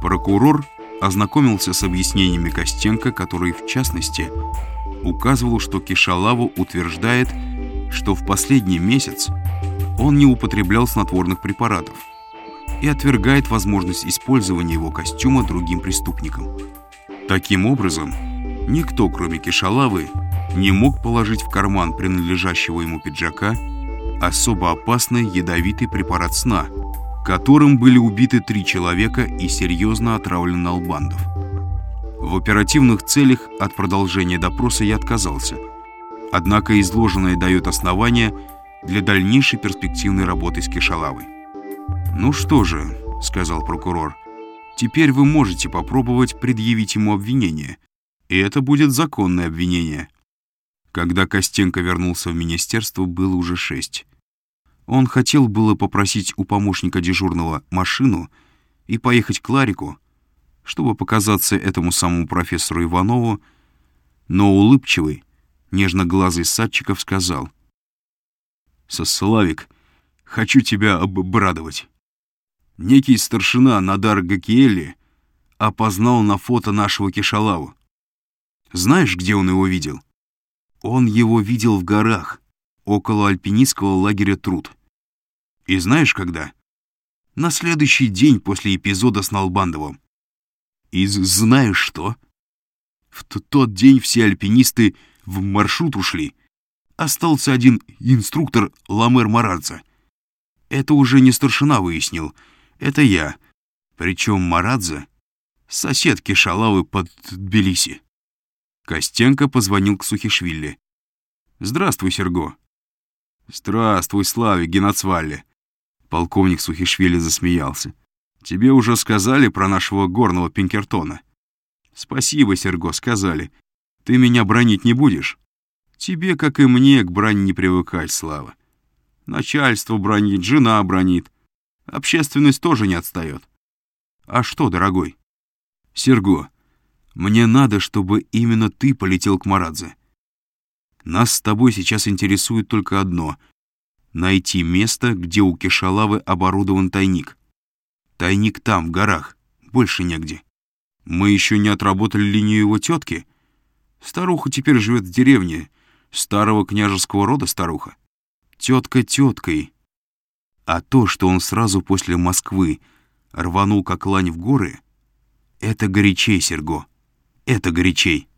Прокурор ознакомился с объяснениями Костенко, который, в частности, указывал, что Кишалаву утверждает, что в последний месяц он не употреблял снотворных препаратов и отвергает возможность использования его костюма другим преступникам. Таким образом, никто, кроме Кишалавы, не мог положить в карман принадлежащего ему пиджака особо опасный ядовитый препарат сна, которым были убиты три человека и серьезно отравлен Албандов. В оперативных целях от продолжения допроса я отказался. Однако изложенное дает основания для дальнейшей перспективной работы с Кишалавой. «Ну что же», — сказал прокурор, — «теперь вы можете попробовать предъявить ему обвинение, и это будет законное обвинение». Когда Костенко вернулся в министерство, было уже шесть. Он хотел было попросить у помощника дежурного машину и поехать к Ларику, чтобы показаться этому самому профессору Иванову, но улыбчивый, нежноглазый Садчиков сказал, «Сославик, хочу тебя обрадовать. Некий старшина Надар Гакиэлли опознал на фото нашего Кишалаву. Знаешь, где он его видел?» Он его видел в горах, около альпинистского лагеря Труд. И знаешь когда? На следующий день после эпизода с Налбандовым. И знаешь что? В тот день все альпинисты в маршрут ушли. Остался один инструктор Ламер Марадзе. Это уже не старшина выяснил. Это я. Причем Марадзе — сосед Кишалавы под Тбилиси. Костенко позвонил к Сухишвили. «Здравствуй, Серго». «Здравствуй, Славик Геноцвалли». Полковник Сухишвили засмеялся. «Тебе уже сказали про нашего горного Пинкертона?» «Спасибо, Серго, сказали. Ты меня бронить не будешь?» «Тебе, как и мне, к брани не привыкать, Слава. Начальство бронит, жена бронит. Общественность тоже не отстает. А что, дорогой?» «Серго, мне надо, чтобы именно ты полетел к Марадзе. Нас с тобой сейчас интересует только одно — найти место, где у Кешалавы оборудован тайник. Тайник там, в горах, больше негде. Мы еще не отработали линию его тетки. Старуха теперь живет в деревне, старого княжеского рода старуха. Тетка теткой. А то, что он сразу после Москвы рванул как лань в горы, это горячей, Серго это горячей.